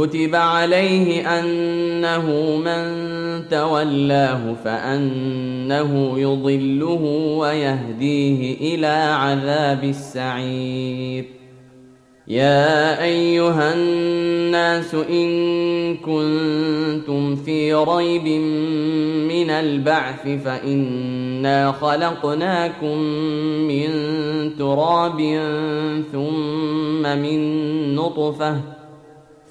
كتب عليه انه من تولاه فانه يضله ويهديه إلى عذاب السعير يا ايها الناس ان كنتم في ريب من البعث فانا خلقناكم من تراب ثم من نطفه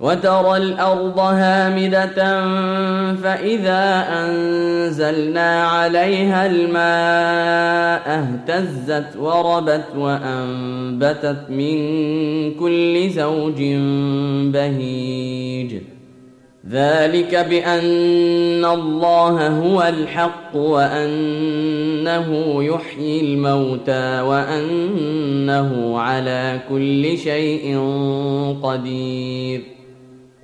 وترى الأرض هامدة فإذا أنزلنا عليها الماء اهتزت وربت وأنبتت من كل زوج بهيج. ذلك بأن الله هو الحق وأنه يحيي الموتى وأنه على كل شيء قدير.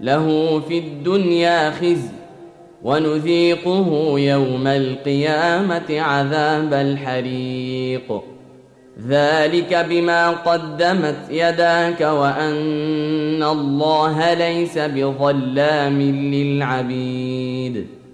له في الدنيا خزي ونذيقه يوم القيامة عذاب الحريق. ذلك بما قدمت يداك وأن الله ليس بظلام للعبيد.